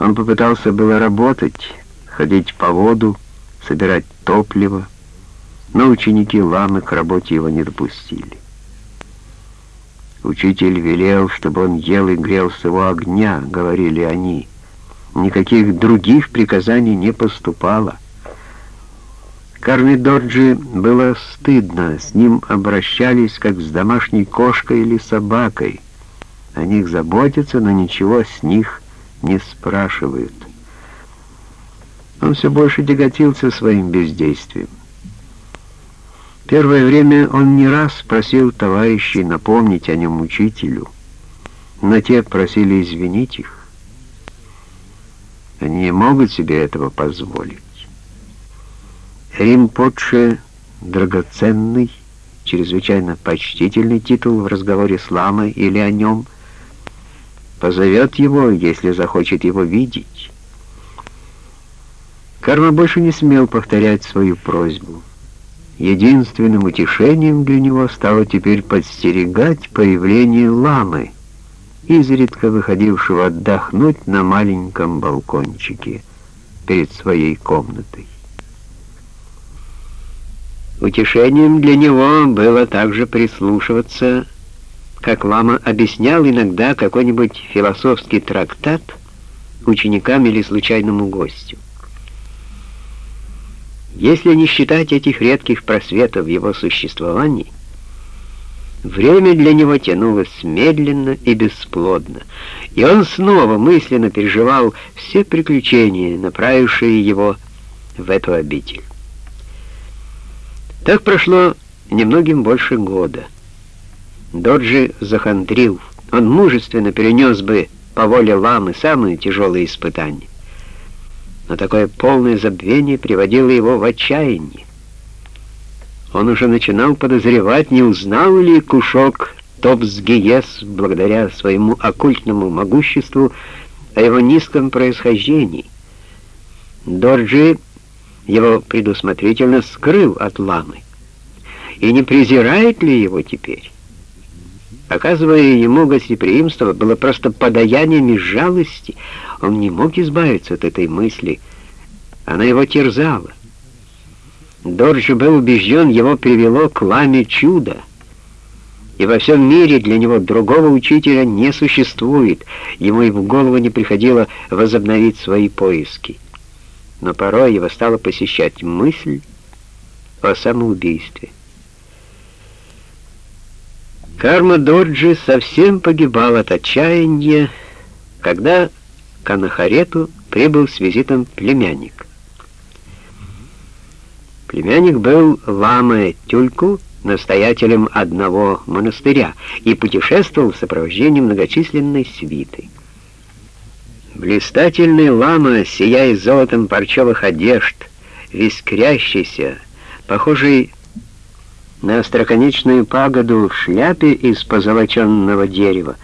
Он попытался было работать, ходить по воду, собирать топливо, но ученики ламы к работе его не допустили. Учитель велел, чтобы он ел и грелся у огня, говорили они. Никаких других приказаний не поступало. Карми Доджи было стыдно, с ним обращались как с домашней кошкой или собакой. О них заботятся, но ничего с них не спрашивают. Он все больше тяготился своим бездействием. Первое время он не раз просил товарищей напомнить о нем учителю, но те просили извинить их. Они не могут себе этого позволить. Римпотше драгоценный, чрезвычайно почтительный титул в разговоре с ламой или о нем, позовет его, если захочет его видеть. Карма больше не смел повторять свою просьбу. Единственным утешением для него стало теперь подстерегать появление ламы, изредка выходившего отдохнуть на маленьком балкончике перед своей комнатой. Утешением для него было также прислушиваться, как Лама объяснял иногда какой-нибудь философский трактат ученикам или случайному гостю. Если не считать этих редких просветов в его существовании, время для него тянулось медленно и бесплодно, и он снова мысленно переживал все приключения, направившие его в эту обитель. Так прошло немногим больше года. Доджи захандрил, он мужественно перенес бы по воле ламы самые тяжелые испытания но такое полное забвение приводило его в отчаяние. Он уже начинал подозревать, не узнал ли Кушок Топсгиес благодаря своему оккультному могуществу о его низком происхождении. Дорджи его предусмотрительно скрыл от ламы. И не презирает ли его теперь? Оказывая ему гостеприимство, было просто подаянием из жалости. Он не мог избавиться от этой мысли. Она его терзала. Дорджи был убежден, его привело к ламе чудо. И во всем мире для него другого учителя не существует. Ему и в голову не приходило возобновить свои поиски. Но порой его стала посещать мысль о самоубийстве. Карма Дорджи совсем погибал от отчаяния, когда к Анахарету прибыл с визитом племянник. Племянник был Ламы Тюльку, настоятелем одного монастыря, и путешествовал в сопровождении многочисленной свиты. Блистательный лама, сияя золотом парчевых одежд, искрящийся, похожий на остроконечную пагоду в шляпе из позолоченного дерева,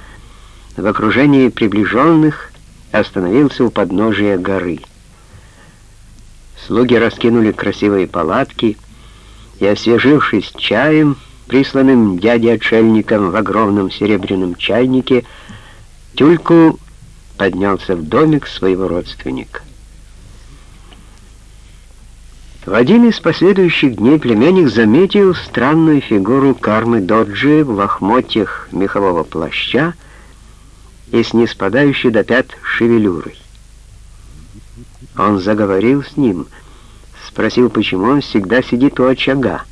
в окружении приближенных остановился у подножия горы. Слуги раскинули красивые палатки, и, освежившись чаем, присланным дядей-отшельником в огромном серебряном чайнике, Тюльку поднялся в домик своего родственника. В один из последующих дней племянник заметил странную фигуру кармы Доджи в лохмотьях мехового плаща и с неспадающей до пят шевелюрой. Он заговорил с ним, спросил, почему он всегда сидит у очага.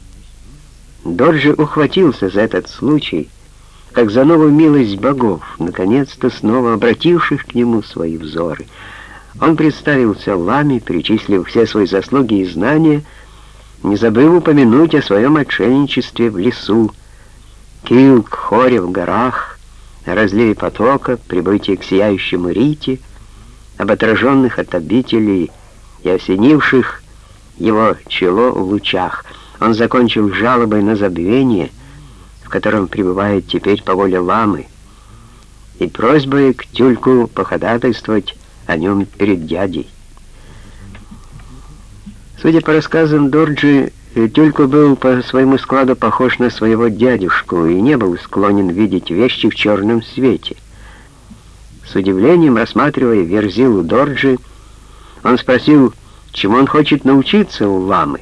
Доджи ухватился за этот случай, как за новую милость богов, наконец-то снова обративших к нему свои взоры — он представился Ламе, перечислив все свои заслуги и знания, не забыв упомянуть о своем отшельничестве в лесу, Килк, Хоре в горах, разливе потока, прибытии к сияющему Рите, об отраженных от обителей и осенивших его чело в лучах. Он закончил жалобой на забвение, в котором пребывает теперь по воле ламы, и просьбой к тюльку походатайствовать о нем перед дядей. Судя по рассказам Дорджи, Тюлько был по своему складу похож на своего дядюшку и не был склонен видеть вещи в черном свете. С удивлением рассматривая Верзилу Дорджи, он спросил, чему он хочет научиться у ламы.